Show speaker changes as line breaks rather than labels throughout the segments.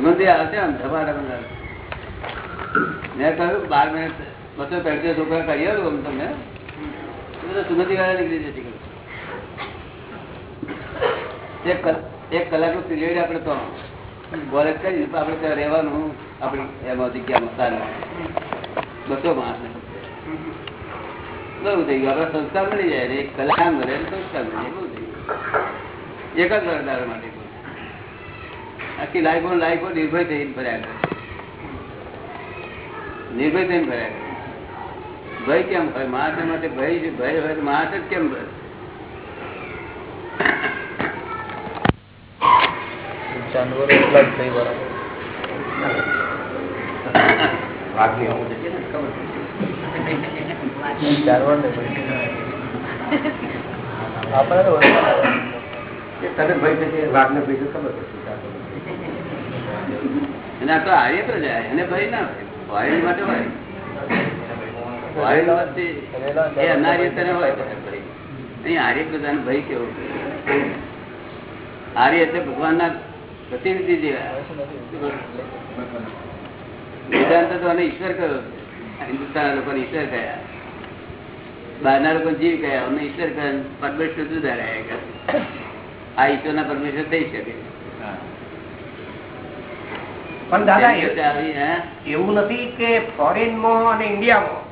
સુગંધી આવશે આમ ધબાડા મેં કહ્યું, બાર મિનિટ બસો પેડજો છોકરા કરી આવું તમને. સુગંધી વાળા નીકળી જતી એક એક કલાકનું પીરિયડ આપણે તો બોલે કરી આપણે ત્યાં રહેવાનું, આપણી એમાં જગ્યામાં સારું. બસો માણસ બહુ થઈ ગયું. આપડે સંસ્કાર મળી જાય. એક કલાક મળે સંસ્કાર મળી જાય. બહુ થઈ ગયું. એક જ વરદાન માટે. આખી લાઈફો લાઈફો નિર્ભય થઈને ફર્યા કરે. નિર્ભય થઈને ફર્યા કરે. ભય કેમ હોય માણસ માટે ભય છે ભય હોય તો માણસ જ કેમ ભય?
જાનવરો એટલા જ થઈ બરાબર ને આપણે
તને ભય થશે વાઘને ભય ખબર પડશે.
અને આ તો આર્ય જાય. એને ભય ના હોય. માટે હોય. ઈશ્વર કહ્યો હિન્દુસ્તાન લોકો ઈશ્વર કયા બહારના લોકો જીવ કયા અમને ઈશ્વર કયા પરમેશ્વર જુદા રહ્યા ઈશ્વર આ ઈશ્વરના પરમેશ્વર થઈ શકે.
પણ દાદા? એવું નથી કે ફોરેનમાં અને ઇન્ડિયામાં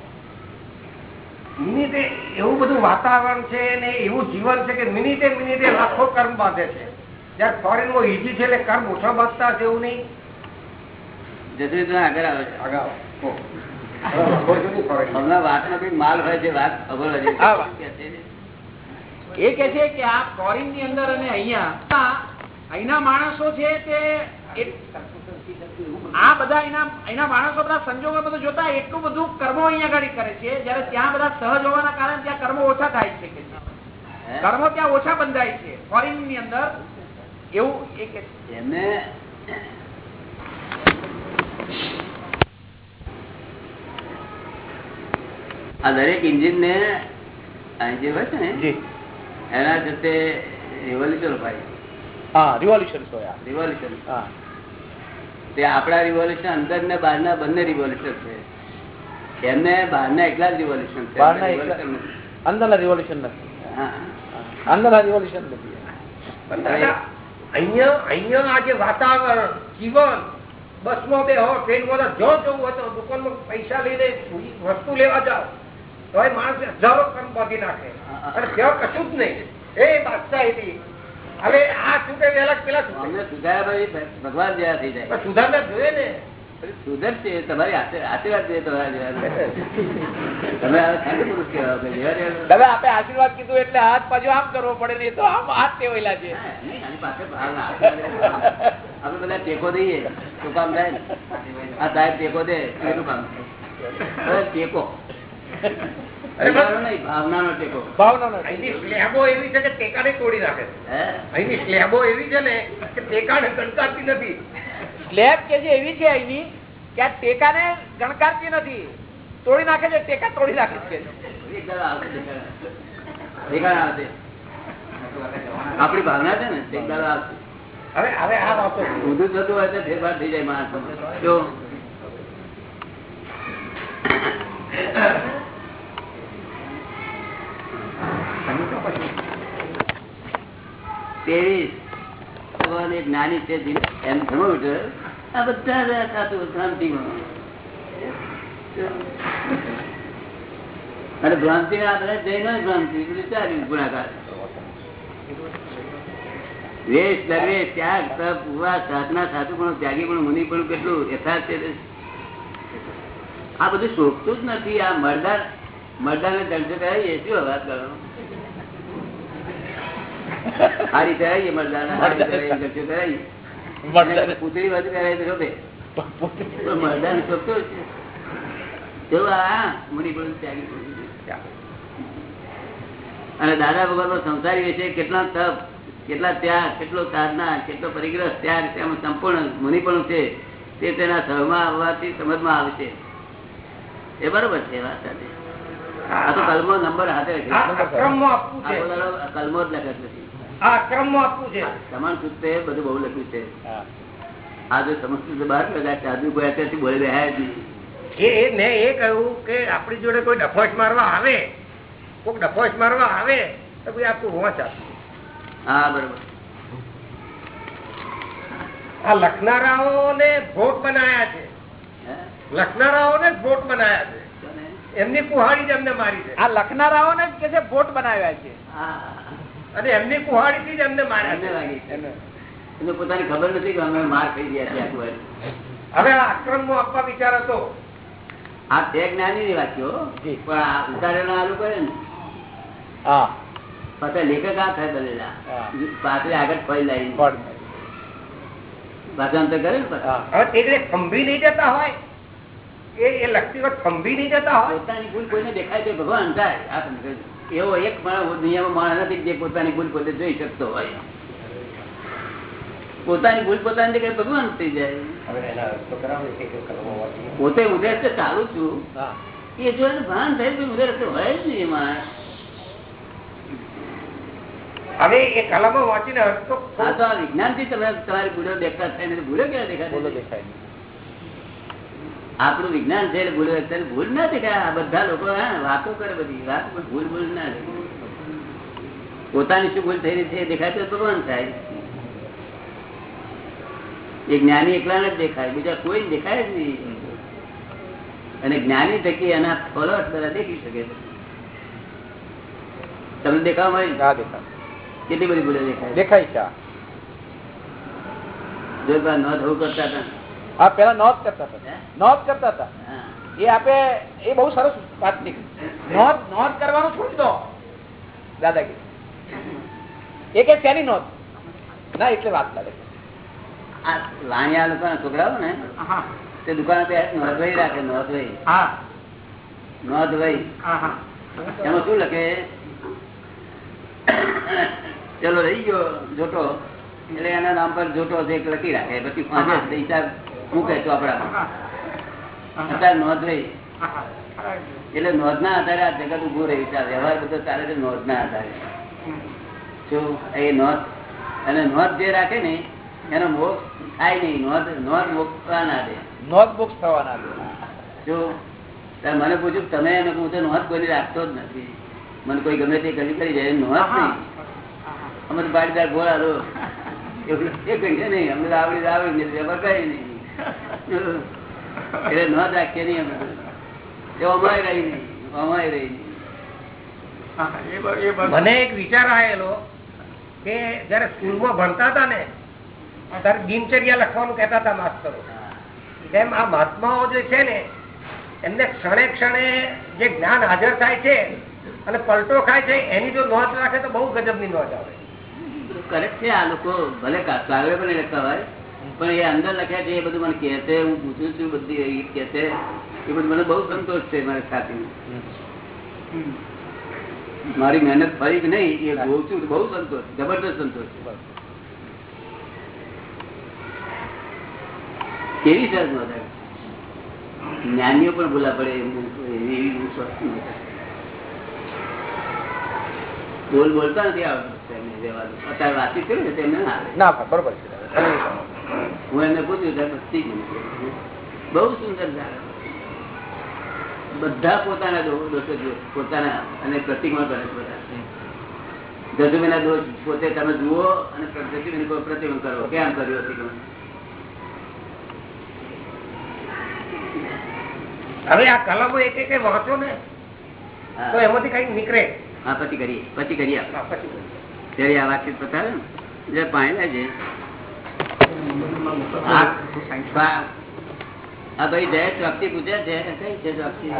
મિનિટે એવું બધું વાતાવરણ છે ને એવું જીવન છે કે મિનિટે મિનિટે લાખો કર્મ બાંધે છે જયારે ફોરેનમાં ઈઝી છે એટલે કર્મ ઓછા બાંધતા છે એવું નહીં
જસવી આગળ આવે છે
આગળ કહો. હવે લખો છો નહીં foreign માં.
હમણાં વાતમાં કઈ માલ હોય છે વાત ખબર હોય
વાત.
છે
એ કે છે કે આ ફોરેનની અંદર અને અહીંયા અહીંના માણસો છે તે આ બધા એના એના માણસો બધા સંજોગો બધું જોતા એટલું બધું કર્મો અહીંયા આગળ કરે છે જયારે ત્યાં બધા સહજ હોવાના કારણે ત્યાં કર્મો ઓછા થાય છે કે કર્મો ત્યાં ઓછા બંધાય છે ફોરેનની અંદર એવું એક
એમને આ દરેક ઇન્જિન ને જે હોય છે ને? એના જતે રિવોલ્યુશન હોય.
હા રિવોલ્યુશન
રિવોલ્યુશન
હા.
તે આપણા રિવોલ્યુશન અંદર ને બહારના બંને રિવોલ્યુશન છે. એમને બહારના એકલા જ રિવોલ્યુશન છે.
અંદરના રિવોલ્યુશન નથી. અંદરના રિવોલ્યુશન નથી.
અહીંયા અહીંયા આ વાતાવરણ જીવન બસમાં બે હો ટ્રેનમાં જો જવું હોય તો દુકાનમાં પૈસા લઈને વસ્તુ લેવા જાઓ તો એ માણસ હજારો કર્મ બાંધી નાખે. અને ત્યાં કશું જ નહીં. એ બાદશાહી હવે આ છૂટે વહેલા પેલા
અમને સુધાર્યા ભગવાન જેવા થઈ જાય.
સુધાર સુધારતા જોઈએ ને.
સુધરશે તમારી આશીર્વાદ જોઈએ તમારા જેવા. તમે પુરુષ કહેવાય
દાદા આપણે આશીર્વાદ કીધું એટલે હાથ પાછો આમ કરવો પડે ને તો આમ હાથ ટેવાયેલા છે.
આપણે બધા ટેકો દઈએ શું કામ થાય? ને આ સાહેબ ટેકો દે એટલું કામ ટેકો. ટેકો.
ભાવના
સ્લેબો એવી છે કે ટેકાને તોડી નાખે અહીંની સ્લેબો એવી છે ને કે ટેકાને ગણકારતી નથી.
સ્લેબ કે જે એવી છે અહીંની કે આ ટેકાને ગણકારતી નથી. તોડી નાખે છે ટેકા તોડી નાખે છે.
આપણી ભાવના છે ને આવશે
હવે હવે આ વાતો.
ઊંધું થતું હોય તો ફેરફાર થઈ જાય માણસ જો. ત્રેવીસ ભગવાન એક નાની છે આ બધા સાચું ભ્રાંતિમાં. અને ભ્રાંતિ આધારે જઈને ભ્રાંતિ વિચાર્યું ગુણાકાર. વેશ દરવેશ ત્યાગ, તપ, ઉપવાસ, સાધના સાધુ પણ ત્યાગી પણ મુનિ પણ કેટલું યથાર્થ છે? આ બધું શોખતું જ નથી. આ મરદાર મરદાર ને દંડ કરાવીએ શું વાત કરો હારી કરાવીએ. અને પૂતળી બાજુ કરાવીએ તો શોભે. પણ ને શોભતો જ છે. એવું આ મુનિ પણ ત્યાગી અને દાદા ભગવાન નો સંસારી વિશે કેટલા તપ કેટલા ત્યાગ કેટલો સાધના કેટલો પરિગ્રહ ત્યાગ તેમાં સંપૂર્ણ મુનિ પણ છે તે તેના સહમાં આવવાથી સમજમાં આવે છે એ બરોબર છે વાત સાચી. આ તો કલમો નંબર હાથે છે.
આ અક્રમમાં આપવું છે.
આખો દાડો કલમો જ લખત નથી.
આ અક્રમમાં આપવું છે.
સમાન સૂત્ર બધું બહુ લખ્યું છે. આ જો સમસ્ત બહાર બધા સાધુ કોઈ અત્યારથી બોલે બેહાય જ નહીં.
એ એ મેં એ કહ્યું કે આપણી જોડે કોઈ ડફોસ મારવા આવે કોઈ ડફોસ મારવા આવે તો ભાઈ આપણું વાંચ આપે.
હા બરોબર.
આ લખનારાઓને ભોટ બનાયા છે.
હે?
લખનારાઓને જ ભોટ બનાયા છે? એમની કુહાડી જ એમને મારી છે.
આ લખનારાઓ ને કે છે બોટ બનાવ્યા છે.
અને એમની કુહાડી થી જ એમને માર્યા
એમને પોતાની ખબર નથી કે અમે માર ખાઈ ગયા છે આખું
હવે આક્રમ નો આપવા વિચાર હતો
આ તે જ્ઞાની ની વાત છે હો.
જી.
પણ આ ઉતારેલા આલુ કરે ને.
હા.
પાછા લેખક આ થાય બનેલા પાછળ આગળ ફરી લાવી ભાષાંતર કરે ને
હવે તે નહીં જતા હોય. એ એ લખતી વખત સમજી નહીં જતા હોય?
પોતાની ભૂલ કોઈને દેખાય છે ભગવાન થાય. આ તમે એવો એક માણસ દુનિયામાં માણસ નથી જે પોતાની ભૂલ પોતે જોઈ શકતો હોય. પોતાની ભૂલ પોતાની જગ્યાએ ભગવાન થઈ જાય. પોતે ઉધેર તો ચાલુ છું. એ જો એને ભાન થાય તો ઉધેર તો હોય જ નહીં એમાં
હવે એ કલમો વાંચીને અર્થ તો
આ વિજ્ઞાનથી તમે તમારી ભૂલો દેખાતા ભૂલો ક્યાં
દેખાતા?
દેખાય. આપણું વિજ્ઞાન છે એટલે ભૂલ દેખાય. ભૂલ ના દેખાય. આ બધા લોકો હા, વાતો કરે બધી. વાત પણ ભૂલ ભૂલ ના દેખાય. પોતાની શું ભૂલ થઈ રહી છે દેખાય તો ભગવાન થાય એ જ્ઞાની એકલા જ દેખાય. બીજા કોઈ દેખાય જ નહીં. અને જ્ઞાની થકી એના ફોલોઅર્સ બધા દેખી શકે છે. તમને દેખાવા મળે?
હા દેખાય.
કેટલી બધી ભૂલો દેખાય?
દેખાય છે આ.
જો ન થવું કરતા હતા.
હા પેલા નોંધ કરતા હતા. નોંધ કરતા હતા. એ આપે એ બહુ સરસ વાત નીકળી.
નોંધ નોંધ કરવાનું છોડી દો
દાદાગીરી. એ કે તેની નોંધ? ના એટલે વાત લાગે.
આ લોકો છોકરાઓ ને તે દુકાન पे નોંધવાઈ રાખે નોંધવાઈ
હા.
નોંધવાઈ
હા હા.
એમાં શું લખે? ચલો રહી ગયો જોટો. એટલે એના નામ પર જોટો લખી રાખે. પછી પાંચે પૈસા કહેતો આપડા અત્યારે નોંધ
રહી.
એટલે નોંધના આધારે આ જગત ઉભું રહ્યું છે. આ વ્યવહાર બધો ચાલે છે નોંધના આધારે. શું એ નોંધ અને નોંધ જે રાખે ને એનો મોક્ષ થાય નહીં. નોંધ નોંધ મોક્ષ ના દે.
નોંધ બુક્સ થવાના દે.
જો મને પૂછ્યું કે તમે એને હું તો નોંધ કોઈ રાખતો જ નથી. મને કોઈ ગમે તે કરી કરી જાય નોંધ નહીં. અમે તો બાડીદાર ભોળા લો એવું એ કહીએ નહીં. અમે આવડી આવડી વ્યવહાર કઈ નહીં. એટલે ન રાખીએ નહીં અમે એ અમાય રહી નહીં. અમાય રહી નહીં.
મને એક વિચાર આવેલો કે જયારે સ્કૂલમાં ભણતા હતા ને ત્યારે દિનચર્યા લખવાનું કહેતા હતા માસ્તરો. તેમ આ મહાત્માઓ જે છે ને એમને ક્ષણે ક્ષણે જે જ્ઞાન હાજર થાય છે અને પલટો ખાય છે એની જો નોંધ રાખે તો બહુ ગજબની નોંધ આવે.
કરેક્ટ છે આ લોકો ભલે કા- કાગળે પણ લખતા હોય. પણ એ અંદર લખ્યા છે, એ બધું મને કહે છે, હું પૂછું છું બધી કહે છે એ બધું મને બહુ સંતોષ છે મારી સાથે મારી મહેનત ફરી કે નહીં, એ જોઉં છું, બહુ સંતોષ, જબરદસ્ત સંતોષ. કેવી સર. જ્ઞાનીઓ પણ ભૂલા પડે એવી હું નથી. બોલ બોલતા નથી આવડતું અત્યારે વાતચીત કર્યું ને તેમને ના,
બરોબર છે
હું એને પૂછ્યું ત્યારે બધી બહુ સુંદર બધા પોતાના દોષો. પોતાના અને પ્રતિમા કરે છે બધા. જજુમીના દોષ પોતે તમે જુઓ અને જજુમીની કોઈ કરો. કેમ કર્યો હતી
હવે આ કલમો એક એક વાંચો ને તો એમાંથી કંઈક નીકળે.
હા, પછી કરીએ પછી કરીએ
પછી
ત્યારે આ વાતચીત પતાવે ને. જે પાણી લેજે આ ભાઈ જય ચોકથી પૂછે છે કઈ છે ચોકથી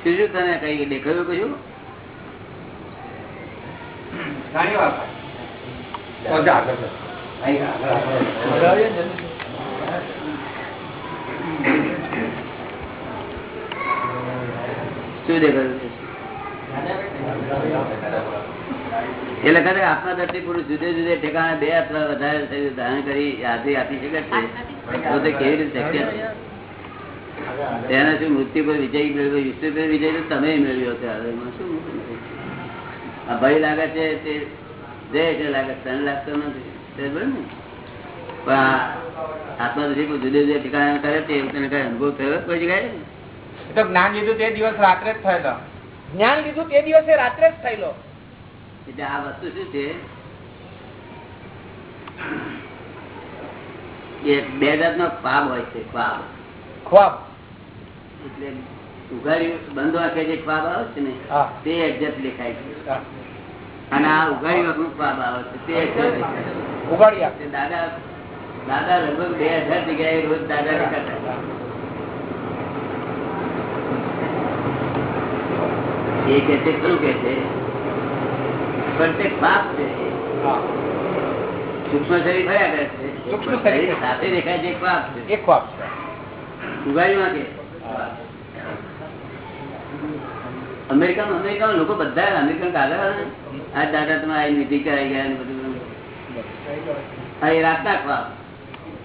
શું શું તને કઈ દેખાયું કયું. શું દેખાયું છે? એટલે ખરે આત્મદર્શી પુરુષ જુદે જુદે ઠેકાણે બે અથવા વધારે શરીર ધારણ કરી હાજરી આપી શકે છે? તો તે કેવી રીતે શક્ય છે? તેના મૃત્યુ પર વિજય મેળવ્યો, વિષ્ણુ પર વિજય તો તમે મેળવ્યો એમાં શું આ ભય લાગે છે તે જય એટલે લાગે તને લાગતો નથી. બરાબર ને. પણ આત્મા દુઃખી જુદે જુદે ઠેકાણે કરે છે, એવું તને કઈ અનુભવ થયો કોઈ જગ્યાએ?
એ તો જ્ઞાન લીધું તે દિવસ રાત્રે જ થયેલો.
જ્ઞાન લીધું તે દિવસે રાત્રે જ થયેલો.
એટલે આ વસ્તુ શું છે? બે જાતનો પાપ હોય છે પાપ
ખ્વાબ.
એટલે ઉઘાડી બંધ વાંખે જે ખ્વાબ આવે છે ને તે એક્ઝેક્ટ દેખાય છે. અને આ ઉઘાડી વખત ખ્વાબ આવે છે તે exact
ઉઘાડી આપ
દાદા દાદા લગભગ બે હજાર જગ્યાએ રોજ દાદા દેખાતા એ કે છે ખરું કે છે? પણ અમેરિકા પાપ છે. સૂક્ષ્મ શરીર ફર્યા કરે છે?
સૂક્ષ્મ શરીર.
સાથે દેખાય છે એક પાપ છે.
એક ખ્વાબ છે.
ઉગાડી નાખે
હા.
અમેરિકન અમેરિકન લોકો બધા અમેરિકન કાગળ આ દાદા તમે આ નિધિ કરાઈ ગયા બધું. આ એ રાતના નાખવા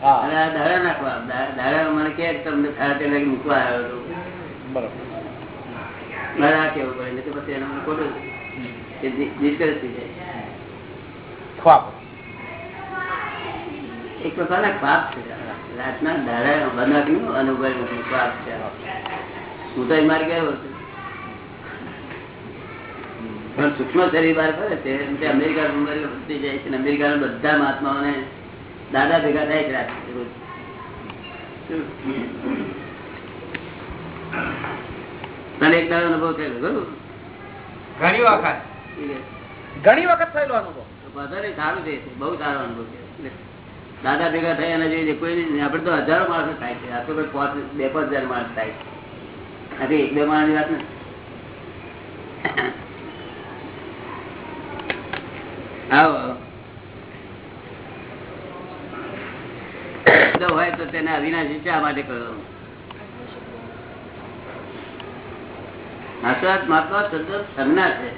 હા.
અને આ દાડા ના ખવાબ દાડા મને કે તમને સાડા તેર વાગે મૂકવા આવ્યો હતો.
બરાબર.
મારે આ કેવું પડે પછી એનો ખોટું એ થઈ જાય.
ખ્વાબ.
એક પ્રકારના પાપ છે. રાતના દાડા બનાવ્યું અને ઉગાડ્યું. છે. હું તો મારી ગયો હતો. પણ સૂક્ષ્મ શરીર બહાર કરે છે એમ તે અમેરિકા અમેરિકા વધતી જાય છે અને અમેરિકાના બધા મહાત્માઓને દાદા ભેગા થાય છે તને એક દાડો અનુભવ થયેલો?
ઘણી વખત.
ઘણી વખત થયેલો અનુભવ.
વધારે સારું છે બહુ સારો અનુભવ છે. દાદા ભેગા થાય એના જોઈએ કોઈ નહીં. આપણે તો હજારો માણસો થાય છે. આ તો કોઈ પાંચ બે પાંચ હજાર માણસ થાય છે. આ એક બે માણસ વાત ને. હોય તો તેને અવિનાશી શા માટે કરો નાશવાદ મહત્વ શબ્દ સંજ્ઞા છે.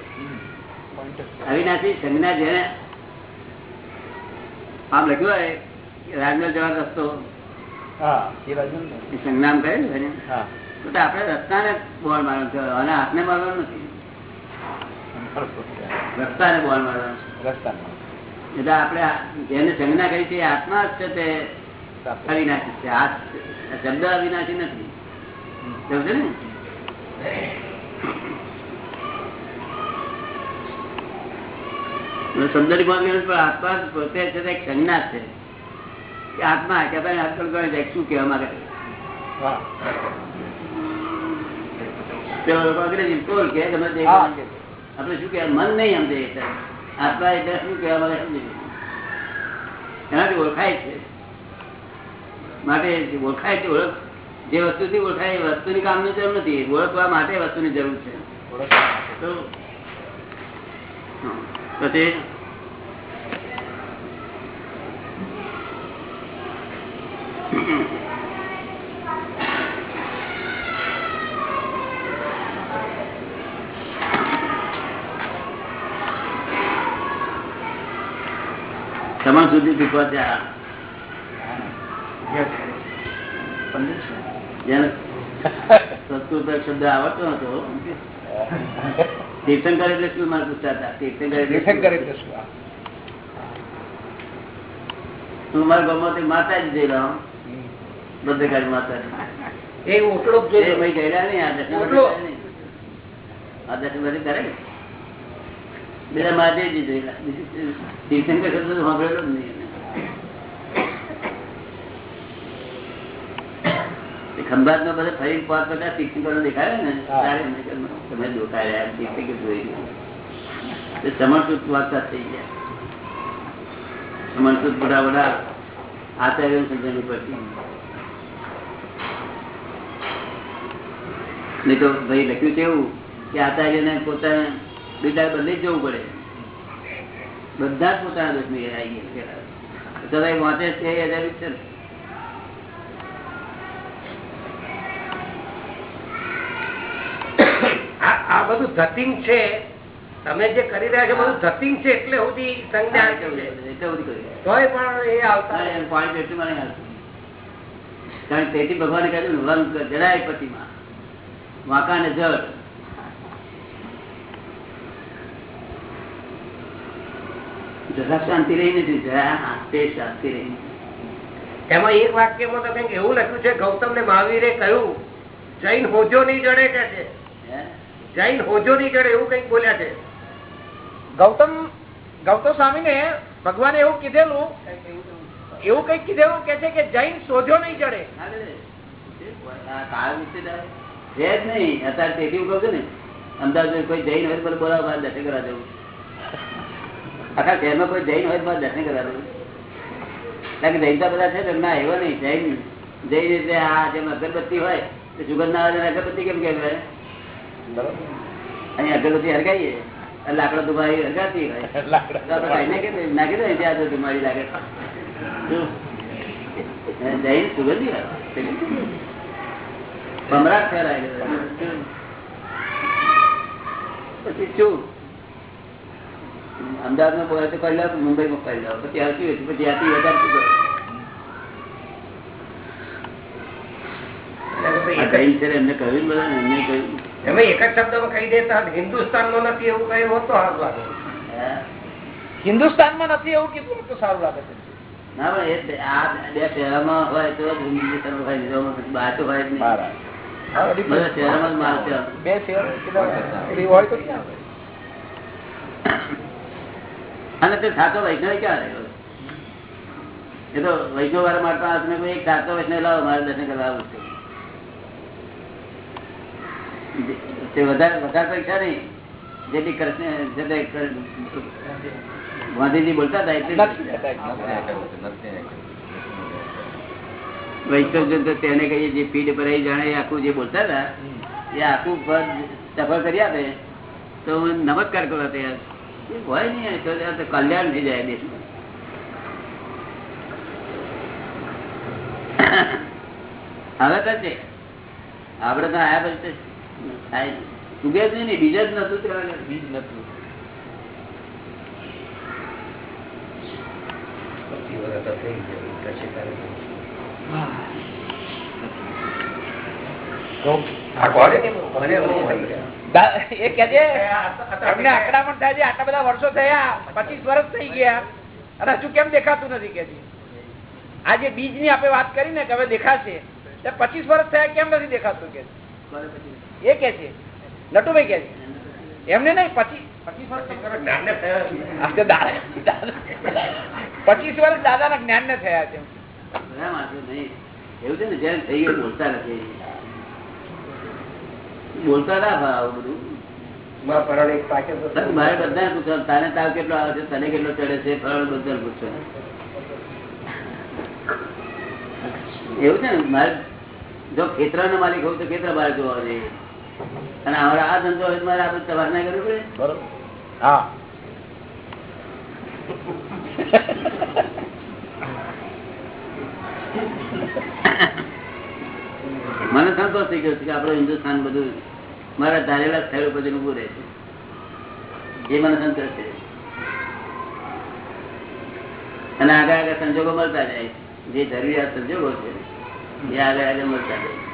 અવિનાશી સંજ્ઞા જેને આમ લખ્યું હોય રાજમહેલ જવાનો રસ્તો.
સંજ્ઞામ રાજન ને.
તો તો રસ્તાને બોલ મારવાનું છે. અને હાથને મારવાનું નથી. રસ્તાને બોલ મારવાનું એટલે આપણે જેને સંજ્ઞા કરી છે આત્મા જ છે તે. અવિનાશી છે. આ શબ્દ અવિનાશી નથી. સમજે ને? ની વાત પણ આત્મા પોતે છે તે સંજ્ઞા છે. આત્મા કે ભાઈ આજકાલ કરે છે શું કહેવા માંગે છે?
હા.
પેલો લોકો અંગ્રેજી ટોલ કે ગમે તે
હા.
આપણે શું કહેવાય? મન નહીં સમજે આત્મા એટલે શું કહેવા માંગે સમજી? એનાથી ઓળખાય છે. માટે ઓળખાય છે ઓળખ જે વસ્તુથી ઓળખાય એ વસ્તુની કામની જરૂર નથી. ઓળખવા માટે વસ્તુની જરૂર છે. પછી તમારા સુધી શીખવા ત્યાં? સંસ્કૃત શબ્દ આવડતો હતો તીર્થંકર એટલે શું મારે પૂછતા તીર્થંકર એટલે શું?
હું.
મારા ગામમાંથી માતા જ જઈ રહ્યો
બધે
બધેકારી માતા
એ ઓટલો
ભાઈ ગયેલા નહીં આ દર્શન
ઓટલો.
આ દર્શન બધે કરે? ને? માતા જ જોયેલા. રહ્યા તીર્થંકર શબ્દ સાંભળેલો જ નહીં. એ ખંભાતમાં બધા ફરી પાંચ પચાસ તીર્થંકરો દેખાડે ને?
હા.
ત્યારે એમને કહ્યું, તમે દેખાડ્યા તીર્થંકર જોઈ ગયા. તે સમર્પિત વાર્તા થઈ ગયા. સમર્પિત બધા બધા આચાર્ય સમજણી પડતી નહીં તો ભાઈ લખ્યું છે એવું કે આચાર્યને પોતાને બીજા બદલી જ જવું પડે. બધા જ પોતાના દોષની આવી ગયા તો ભાઈ વાંચે છે
બધું ધતિંગ છે. તમે જે કરી રહ્યા છો બધું ધતિંગ છે એટલે સુધી સંજ્ઞા. તોય પણ એ આવતા
પાણી કારણ કે તેથી ભગવાને કહ્યું ને વંક જરાય પતિમાં. વાંકા ને જળ. જરા શાંતિ રહી નથી જરા તે શાંતિ રહી
એમાં એક વાક્યમાં તો કંઈક એવું લખ્યું છે ગૌતમ ને મહાવીરે કહ્યું જૈન હોજો નહીં જડે કે છે? જૈન હોજો નહીં જડે એવું કંઈક બોલ્યા છે.
ગૌતમ ગૌતમ સ્વામી ને ભગવાને એવું કીધેલું, એવું કંઈક કીધેલું કે છે કે જૈન શોધ્યો નહીં ચડે.
આ કાળ વિશે તો છે જ નહીં. અત્યારે તેથી હું કહું ને. અમદાવાદ કોઈ જૈન હોય તો મને બોલાવો, મારે દર્શન કરવા જવું. કોઈ જૈન હોય તો દર્શન કરવા જવું. કારણ કે જૈનતા બધા છે ને એવો નહીં. જૈન જૈન એટલે આ જેમ અગરબત્તી હોય, તો સુગંધ ના અગરબત્તી કેમ કહેવાય? અહીં અગરબત્તી હરગાઈએ. લાકડો દુબારી હરગાતી હોય. નાખી દો ત્યાં ધુમાડી લાગે. જઈને સુગંધી હોય ભમરાટ ફેરાય. પછી શું? અમદાવાદમાં બોલે તો કરી લો મુંબઈ માં કરી લો. પછી આવતી હોય તો પછી આથી વધારે શું કરો? એમને કહ્યું બધા એમને કહ્યું.
એમાં એક જ શબ્દમાં કહી દેતા હિન્દુસ્તાનમાં નથી એવું કહ્યું હોત તો સારું લાગે.
હિન્દુસ્તાનમાં નથી એવું કીધું તો સારું લાગે છે?
ના પણ આ બે શહેરોમાં હોય તો હિન્દુસ્તાન હોય નહીં તો પછી બહાર તો હોય જ નહીં.
હા, વળી
બધા શહેરોમાં જ માલ છે.
બે શેર હોય. તો ક્યાં
અને તે સાચો વૈષ્ણવ ક્યાં રહ્યો એ તો વૈષ્ણવ વાળા મારતા એક સાચો વૈષ્ણવ લાવો મારે દર્શન કરવા આવું છે. તે વધારે વધારે પૈસા નહીં જેટલી કૃષ્ણ કર- ગાંધીજી બોલતા હતા એટલે
કહેતા.
વૈષ્ણવ તો તેને કહીએ જે પીઠ પર જાણે આખું જે બોલતા હતા એ આખું પદ સફળ કરી આપે તો નમસ્કાર કરવા તૈયાર એ હોય નહીં તો કલ્યાણ થઈ જાય દેશમાં હવે તો છે આપડે તો આયા પછી. ઉગે જ નહીં જ નતું
બીજ આટલા બધા વર્ષો થયા પચીસ વર્ષ થઈ ગયા. અને હજુ કેમ દેખાતું નથી કે આજે આ જે બીજની આપણે વાત કરી ને કે હવે દેખાશે પચીસ વર્ષ થયા કેમ નથી દેખાતું કે? એ કે છે? નટુભાઈ કે છે? એમને નહીં પચીસ પચીસ વર્ષ દાદા ના જ્ઞાન ને થયા છે
એવું છે ને જેમ થઈ ગયું બોલતા નથી. બોલતા ના ભાવ બધું.
માં પરાણે એક પાકે તો
સર, મારે બધા પૂછો તને તાવ કેટલો આવે છે? તને કેટલો ચડે છે? ફળ બધા પૂછો એવું છે ને મારે જો ખેતરા નો માલિક હોઉં તો ખેતરા બહાર જોવા જોઈએ. અને હવે આ ધંધો મારે આપણે તપાસ ના કરવી પડે?
બરોબર. હા.
મને સંતોષ થઈ ગયો છે કે આપડે હિન્દુસ્તાન બધું મારા ધારેલા સ્થળ ઉપર ઉભું રહે છે. એ મને સંતોષ છે. અને આગળ આગળ સંજોગો મળતા જાય જે જરૂરિયાત સંજોગો છે એ આગળ આગળ મળતા જાય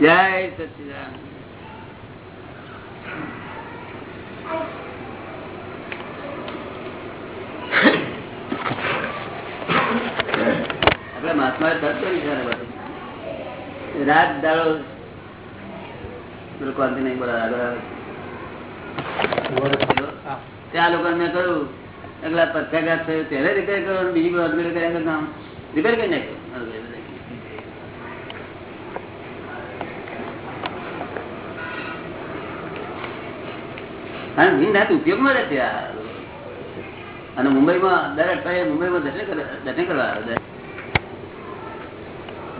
જય સચિદાન આપડે મહાત્મા રાત દાડો બિલકુલ નહીં બોલા ત્યાં લોકો મેં કહ્યું, એકલા પથ્યાઘાત થયો ત્યારે રિપેર બીજી કોઈ અદમેળ કર્યા કરતા રિપેર કરી નાખ્યો. અને રાત ઉપયોગમાં રહેશે આ. અને મુંબઈમાં દર અઠવાડિયે મુંબઈમાં દર્શન કરવા દર્શન કરવા આવે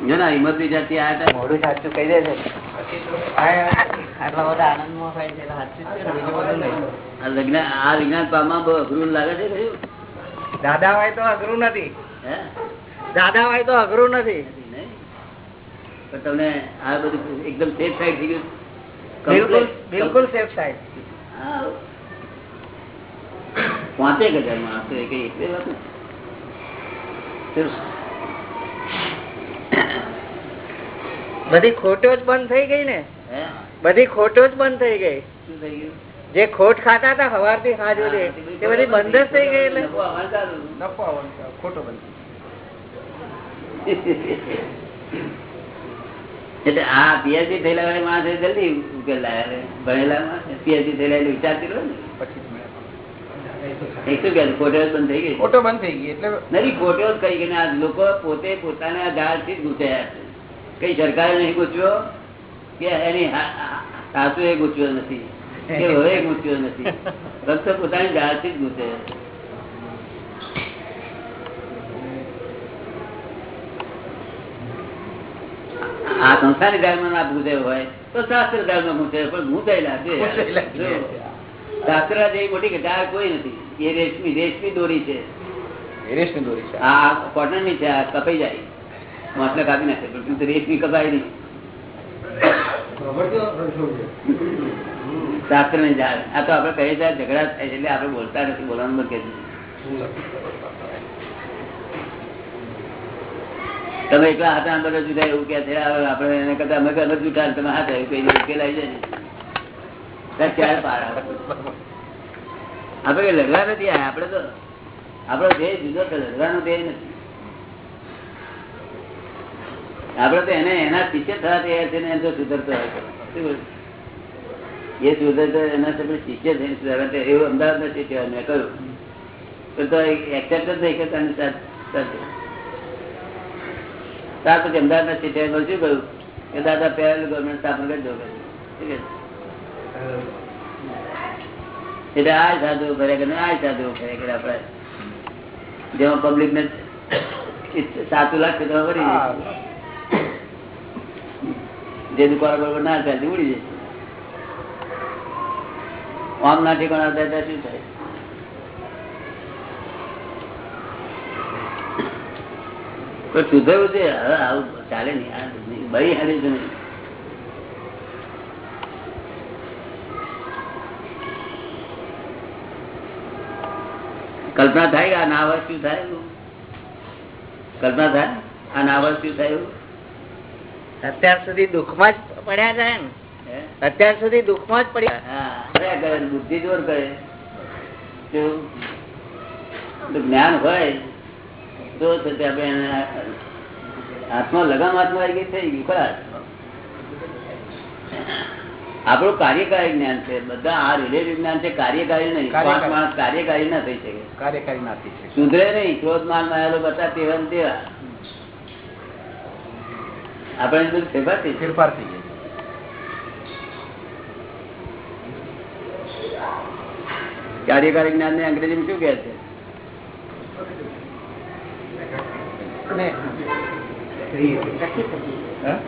જો ને હિંમત વિચારથી આ
સાચું કહી દે છે.
આ વિજ્ઞાન પામવા બહુ અઘરું લાગે છે
દાદા હોય તો અઘરું નથી.
હે?
દાદા હોય તો અઘરું નથી.
પણ તમને આ બધું એકદમ સેફ સાઈડ થઈ ગયું.
બિલકુલ બિલકુલ સેફ સાઈડ.
પાંચેક હજાર માણસો એ કઈ.
બધી ખોટો જ બંધ થઈ ગઈ ને? બધી ખોટો જ બંધ થઈ ગઈ.
શું થઈ ગયું?
જે ખોટ ખાતા હતા સવારથી સાંજ સુધી તે બધી બંધ જ થઈ ગઈ એટલે.
નફો
ખોટો બંધ.
એટલે આ પીએચડી થયેલા વાળી માણસ જલ્દી ઉકેલ ભણેલા માણસ. પીએચડી થયેલા એટલે વિચારતી રહો ને.
પછી જ મળે.
એક શું કે ખોટો બંધ થઈ ગઈ.
ખોટો બંધ થઈ ગઈ એટલે
નથી ખોટો જ કઈ ગઈ લોકો પોતે પોતાના ઝાડથી જ ગુંચાયા છે. કઈ સરકારે નહીં ગુંચવ્યો કે એની સાસુ એ ગુંચવ્યો નથી. કે હવે ગુંચવ્યો નથી. ફક્ત પોતાની ઝાડથી જ ગુંચે આ સંસારની ધર્મ ના ગુંચે હોય તો શાસ્ત્ર ધર્મ ગુંચે પણ ગુંચાયેલા છે. જો, શાસ્ત્ર જેવી મોટી ઘટાડ કોઈ નથી. એ રેશમી રેશમી દોરી છે.
રેશમી દોરી છે.
આ કોટનની છે આ કપાઈ જાય. માટલા કાપી નાખે પણ રેશમી કપાય નહીં શાસ્ત્રની જાળ આ તો આપડે કહી જાય ઝઘડા થાય છે એટલે આપડે બોલતા નથી બોલવાનું બંધ કરી તમે એકલા હાથે અંદર જુદા એવું કે છે આપડે એને કરતા અમે કઈ જુદા તમે હાથે એવું ઉકેલાઈ જાય આપડે કઈ નથી આપડે તો આપડો ધ્યેય જુદો છે, લડવાનો ધ્યેય નથી. આપડે તો એને, એના શિષ્ય થવા તૈયાર છે ને એમ સુધરતો હોય? એ સુધરતો, એના સાથે શિષ્ય થઈને સુધારે એવું અમદાવાદ નથી કહેવાય મેં કહ્યું. તો એક્સેપ્ટ જ નહીં કરતા. ત્યાર પછી અમદાવાદ ના શિષ્ય શું કહ્યું કે દાદા પહેલું ગવર્મેન્ટ સ્થાપન કરી દો? એટલે આ સાધુ ભરે કે આ સાધુ ભરે કે આપડે જેમાં પબ્લિક ને સાચું લાગશે તો ભરી. જે દુકાન બરોબર ના ચાલતી ઉડી જશે આમ ના ઠેકાણા ત્યાં શું થાય કોઈ સુધરવું છે હવે આવું ચાલે નહીં બળી હાલી છે નહીં. કલ્પના થાય આ ના હોય શું થાય કલ્પના થાય? આ ના હોય શું થાય
અત્યાર સુધી દુઃખમાં જ પડ્યા છે ને અત્યાર સુધી દુઃખમાં જ પડ્યા.
બુદ્ધિ જોર કરે. જ્ઞાન હોય તો આપણે હાથમાં લગામ હાથમાં આવી ગઈ થઈ ગયું ખરા આપણું કાર્યકારી જ્ઞાન છે બધા આ રિલેટિવ જ્ઞાન છે કાર્યકારી નહીં. પાંચ. માણસ કાર્યકારી ના થઈ શકે.
કાર્યકારી ના થઈ શકે.
સુધરે નહીં ક્રોધ માન માયેલો બધા તેવા તેવા. આપણે બધું ફેરફાર થઈ.
ફેરફાર થઈ
કાર્યકારી જ્ઞાન ને અંગ્રેજી શું કહે છે?
અને હા?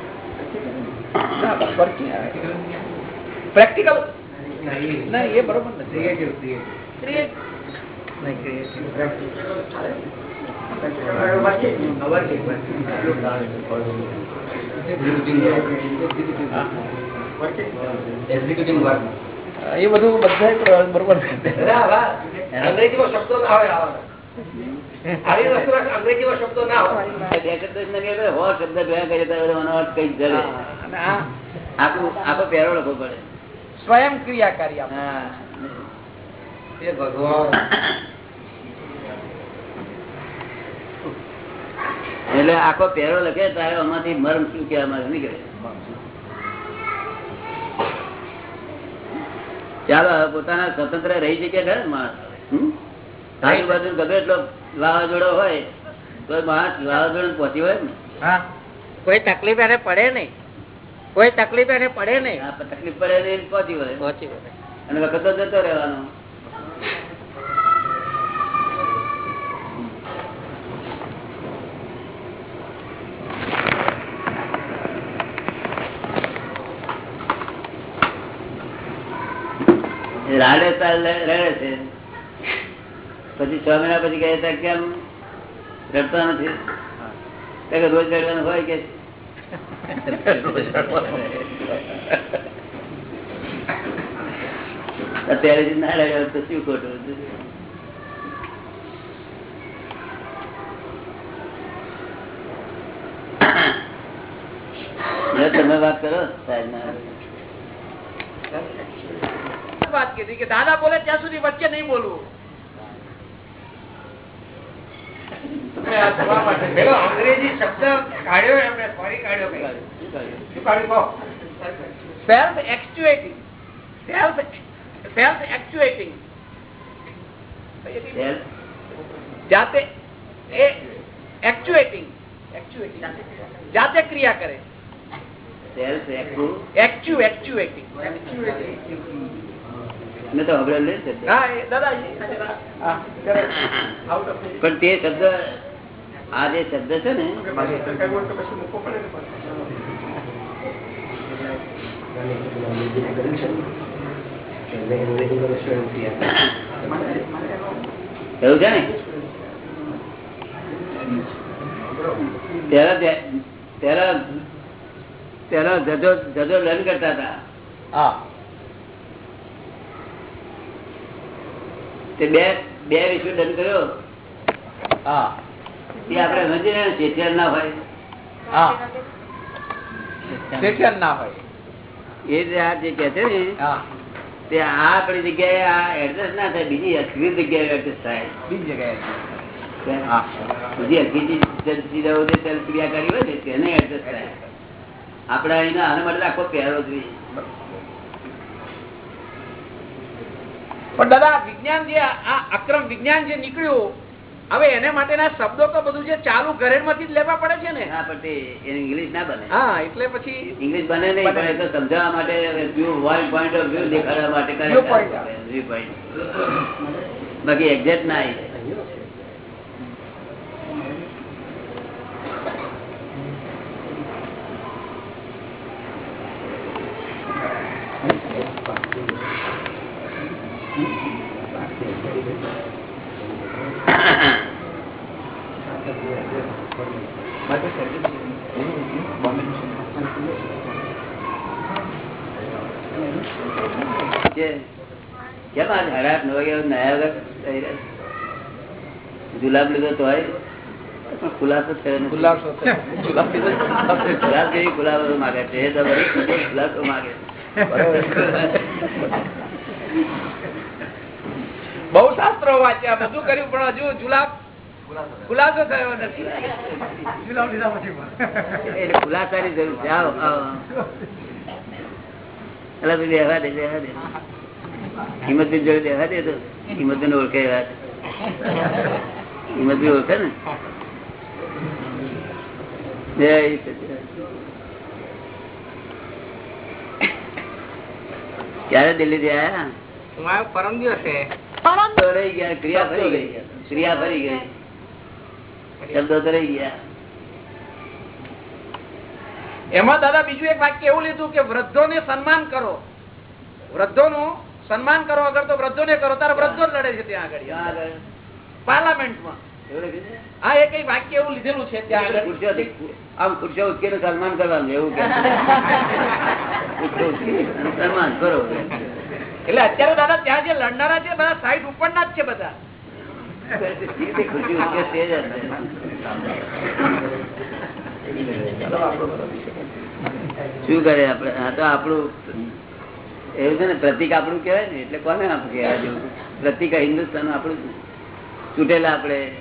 ના, ફરકી આવે. પ્રેક્ટિકલ ના એ બરોબર નથી હા, એ બધું બધા બરોબર. નથી.
અંગ્રેજીમાં શબ્દો ના હોય આવા. આવી વસ્તુમાં અંગ્રેજીમાં શબ્દો ના હોય.
બે શબ્દ જ એટલે શબ્દ ભેગા કરીએ તો એનો અર્થ કઈ જ જડે.
હા, અને આ
આખું આખો પહેરો લખવો પડે.
સ્વયં ક્રિયાકારી
હા.
એ ભગવાન.
એટલે આખો પહેરો લખે ત્યારે આમાંથી મરમ શું કે માંગે નીકળે ચાલો પોતાના સ્વતંત્ર રહી શકે ખરા ને માણસ? આજુબાજુ ગમે એટલો વાવાઝોડો હોય તો માણસ વાવાઝોડો પહોંચી હોય ને.
કોઈ તકલીફ એને પડે નહીં. કોઈ તકલીફ એને પડે નહીં.
તકલીફ પડે નહીં પહોંચી વળે
પહોંચી વળે.
અને વખત જતો રહેવાનો. રાડે લે- છે. પછી છ મહિના પછી કહે છે કેમ રડતા નથી. રોજ રડવાનું હોય કે? અત્યારે ના રડ્યો તો શું ખોટું તમે વાત કરો સાહેબ
વાત કીધી કે દાદા બોલે ત્યાં સુધી વચ્ચે નહીં બોલવું.
પેલો અંગ્રેજી શબ્દ કાઢ્યો એમને ફરી કાઢ્યો શું કાઢ્યું
self actuating self self actuating જાતે એ એક્ચ્યુએટિંગ એક્ચ્યુએટિંગ જાતે ક્રિયા કરે.
Self approve.
એક્ચ્યુએટિંગ એક્ચ્યુએટિંગ
મેં તો હમણાં
લે it.
પણ તે શબ્દ આ જે શબ્દ છે ને એવું છે ને? પેલા તે- પેલા પેલા જજો જજો લર્ન કરતા હતા.
હા.
તે બે બે વિશ્વ દંડ કર્યો?
હા.
એ આપણે સમજીએ ને હોય
હા. શેઠિયાન ના હોય
એ જે આ જે કે છે ને તે આ આપણી જગ્યાએ આ એડજસ્ટ ના થાય બીજી અખરી જગ્યાએ એડજસ્ટ થાય.
બીજી જગ્યાએ
જે ક્રિયા કરી હોય ને તેને એડજસ્ટ થાય. આપણે અહીંનો આના માટે આખો પહેરો જોઈએ
પણ દાદા વિજ્ઞાન જે આ અક્રમ વિજ્ઞાન જે નીકળ્યું હવે એને માટેના શબ્દો તો બધું જે ચાલુ ઘરેડમાંથી જ લેવા પડે છે ને.
હા પણ ઇંગ્લિશ ના બને.
હા એટલે પછી
ઇંગ્લિશ બને નહીં પણ એ તો સમજાવવા માટે view one point of view દેખાડવા માટે કરે વ્યૂ પોઈન્ટ બાકી એક્ઝેક્ટ ના આવી કે- કેમ આજ હરાટ નો વાગ્યા નયા વગર થઈ રહ્યા? જુલાબ લીધો તો ખુલાસો.
ખુલાસો
ગુલાબ ખુલાસો માગે છે. એ તો બધી ખુલાસો માગે
બહુ શાસ્ત્રો વાંચ્યા બધું કર્યું પણ હજુ જુલાબ ખુલાસો થયો નથી.
એટલે ખુલાસાની જરૂર. છે આવો. આવો એટલે તું બેહવા દે દેવા દે. હિંમત જોડે દેવા દે તો. હિંમત ને ઓળખે વાત હિંમત ઓળખે ને? જય ક્યારે દિલ્હી
પરમ દિવસે
ગયા ક્રિયા ફરી ગઈ. ક્રિયા ફરી ગઈ. શબ્દો તો રહી ગયા.
એમાં દાદા બીજું એક વાક્ય એવું લીધું કે વૃદ્ધોને સન્માન કરો. વૃદ્ધોનું સન્માન કરો અગર તો વૃદ્ધો ને કરો તારા વૃદ્ધો જ લડે છે ત્યાં આગળ? પાર્લામેન્ટમાં? હા એ કઈ વાક્ય એવું લીધેલું છે
આમ ખુરશો ઉચકીને સન્માન કરવાનું એવું સન્માન કરો.
એટલે અત્યારે દાદા ત્યાં જે લડનારા છે બધા સાઈડ ઉપરના જ છે બધા.
ખુરશી ઉચકે તે જ શું કરે આપડે આ તો આપણું એવું છે ને પ્રતિક આપણું કેવાય ને એટલે કોને આપણું કહેવાય? પ્રતિક હિન્દુસ્તાન આપણું ચૂંટેલા આપણે.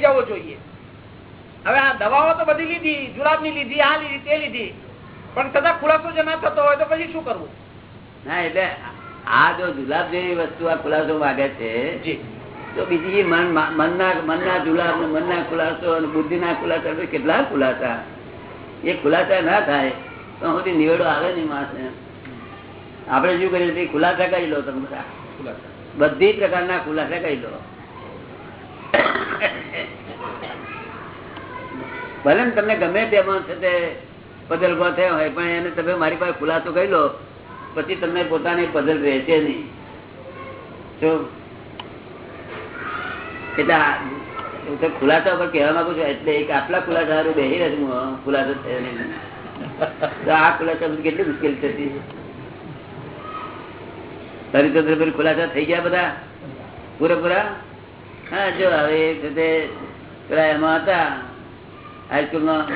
જવો જોઈએ. હવે આ દવાઓ તો બધી લીધી જુલાબની લીધી આ લીધી તે લીધી. પણ છતાં ખુલાસો જે ના થતો હોય તો પછી શું કરવું?
ના એટલે આ જો જુલાબ જેવી વસ્તુ આ ખુલાસો માગે છે તો બીજી મન મનના મનના જુલાબ ને મનના ખુલાસો અને બુદ્ધિના ખુલાસા કેટલા ખુલાસા? એ ખુલાસા ના થાય તો સુધી નિવેડો આવે નહીં માણસને. આપણે શું કરીએ ખુલાસા કરી લો તમે બધા. બધી પ્રકારના ખુલાસા કરી દો. ભલે તમને ગમે તેમાં છે તે પદલ ઊભા થયા હોય, પણ એને તમે મારી પાસે ખુલાસો કરી લો પછી તમને પોતાની પદલ રહેશે નહીં. એટલે ખુલાસા પર કહેવા માંગુ છું, એટલે એક આટલા ખુલાસા બેસી રહ્યો છું ખુલાસો થયો નહીં. આ ખુલાસા કેટલી મુશ્કેલ થતી? હરિચંદ્ર ભાઈ ખુલાસા થઈ ગયા બધા? પૂરેપૂરા? હા જો હવે તે પેલા એમાં હતા. હાઈસ્કૂલમાં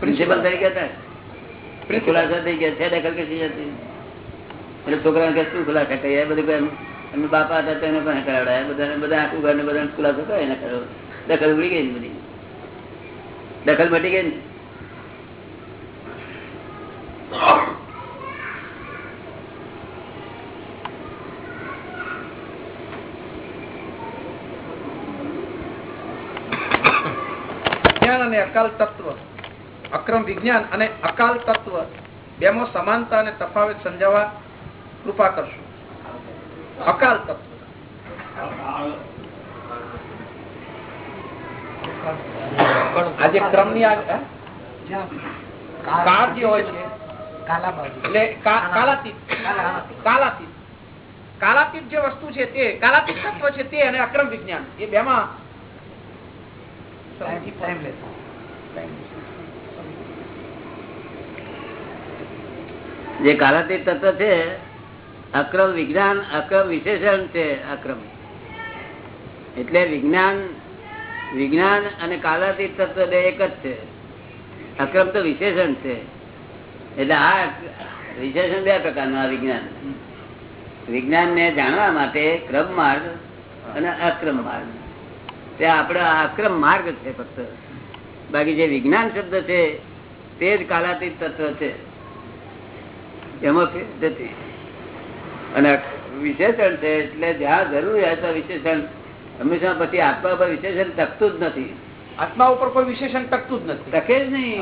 પ્રિન્સિપલ તરીકે હતા. ખુલાસા થઈ ગયા. છે દખલ કશી હતી એટલે છોકરાને કે શું ખુલાસા કહી બધું એમ- એમના બાપા હતા તેને પણ કરાવડાયા બધાને બધા આખું ઘરને બધાને ખુલાસો કરે એને કરો દખલ ઉડી ગઈ ને બધી. દખલ મટી ગઈ ને
વિજ્ઞાન અને અકાલ તત્વ અક્રમ વિજ્ઞાન અને અકાલ તત્વ બેમાં સમાનતા અને તફાવત સમજાવવા કૃપા કરશો. અકાલ તત્વ. આજે ક્રમની આ- જે હોય છે. એટલે કાલાતીત. કાલાતીત. કાલાતીત. જે વસ્તુ છે તે કાલાતીત તત્વ છે તે અને અક્રમ વિજ્ઞાન. એ બેમાં
જે કાલાતીત તત્વ છે, અક્રમ વિજ્ઞાન, અક્રમ વિશેષણ છે અક્રમ. એટલે વિજ્ઞાન વિજ્ઞાન અને કાલાતીત તત્વ બે એક જ છે. અક્રમ તો વિશેષણ છે. એટલે આ વિશેષણ બે પ્રકારનું આ વિજ્ઞાન. વિજ્ઞાન ને જાણવા માટે ક્રમ માર્ગ અને અક્રમ માર્ગ. તે આપણે આ અક્રમ માર્ગ છે ફક્ત. બાકી જે વિજ્ઞાન શબ્દ છે તે જ કાલાતીત તત્વ છે. એમાં અને વિશેષણ છે એટલે જ્યાં જરૂર હોય તો વિશેષણ. હંમેશા પછી આત્મા પર વિશેષણ ટકતું જ નથી.
આત્મા ઉપર કોઈ વિશેષણ ટકતું જ નથી.
ટકે જ નહીં.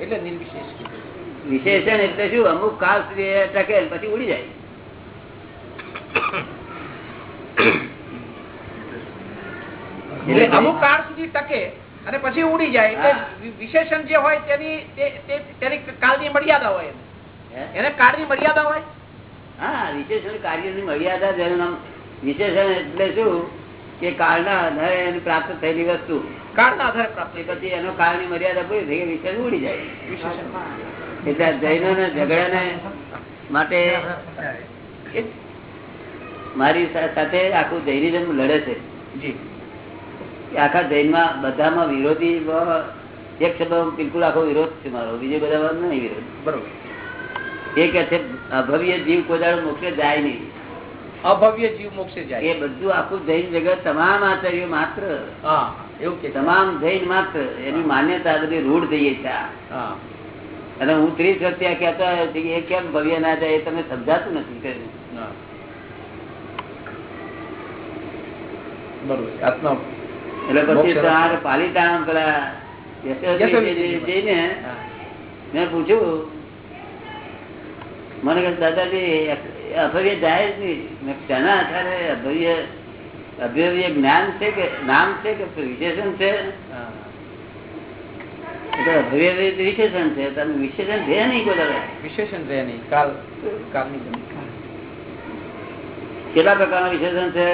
એટલે નિર્વિશેષ
વિશેષણ એટલે શું? અમુક કાળ સુધી ટકે પછી ઉડી જાય.
એટલે અમુક કાળ સુધી ટકે. અને પછી ઉડી જાય. એટલે વિશેષણ જે હોય તેની તેની કાળની મર્યાદા હોય એને. કાળની મર્યાદા હોય?
હા વિશેષણ કાર્યની મર્યાદા જેનું નામ. વિશેષણ એટલે શું? કે કાળના આધારે એને પ્રાપ્ત થયેલી વસ્તુ.
કાળના આધારે પ્રાપ્ત
પછી એનો કાળની મર્યાદા પૂરી થઈ ગઈ વિશેષ ઉડી જાય.
વિશેષણ.
એટલે જૈનો ને ઝઘડાને માટે મારી સાથે આખું જૈનિઝમ લડે છે.
જી.
આખા જૈનમાં બધામાં વિરોધી એક શબ્દ બિલકુલ આખો વિરોધ છે મારો બીજો બધા નહીં વિરોધ.
બરોબર.
એ કે છે અભવ્ય જીવ કોદાળ મોક્ષે જાય નહીં.
અભવ્ય જીવ મોક્ષે જાય.
એ બધું આખું જૈન જગત તમામ આચાર્યો માત્ર.
એવું કે
તમામ જૈન માત્ર. એની માન્યતા બધી રૂઢ થઈ છે
હા.
અને હું ત્રીસ વર્ષ કહેતો એ કેમ ભવ્ય ના જાય એ તમને સમજાતું નથી.
બરોબર. આત્મા
એટલે પછી તમારે પાલીતાણા પેલા જઈને મેં પૂછ્યું મને કહે દાદાજી અભવ્ય જાય જ નહીં. મેં કીધું, આધારે અભવ્ય અભવ્ય જ્ઞાન છે કે નામ છે કે વિશેષણ છે. અભવ્ય વિશેષણ છે. તમે વિશેષણ રહે નહીં કોઈ દાડો.
વિશેષણ રહે નહીં. કાલ કાલની.
કેટલા પ્રકારના વિશેષણ છે?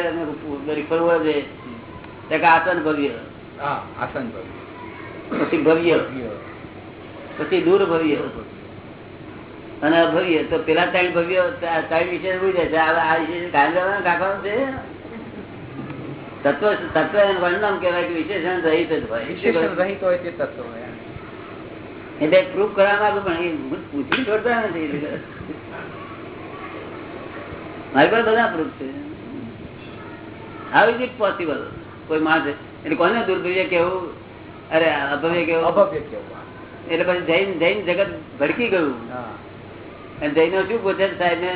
રિફર હોય આસન ભવ્ય
આસન ભવ્ય
પછી ભવ્ય પછી દૂર ભવ્ય અને અભવ્ય તો પેલા ત્રણ ભવ્ય ત્રણ વિશે છે આ વિશે રહેવાના કાકાનું છે? તત્વ તત્વ એનું વર્ણન કહેવાય કે વિશેષણ રહિત જ હોય.
વિશેષણ રહિત હોય તે તત્વ હોય
એટલે પ્રૂફ કરવા માંગુ પણ એ પૂછી છોડતા નથી. મારી પાસે બધા પ્રૂફ છે. હાઉ ઇઝ ઇટ પોસિબલ કોઈ માણસ એટલે કોને દુર્ભવ્ય કેવું? અરે અભવ્ય કેવું?
અભવ્ય કેવું
એટલે પછી જૈન જૈન જગત ભડકી ગયું. અને જૈનો શું પૂછે સાહેબ ને?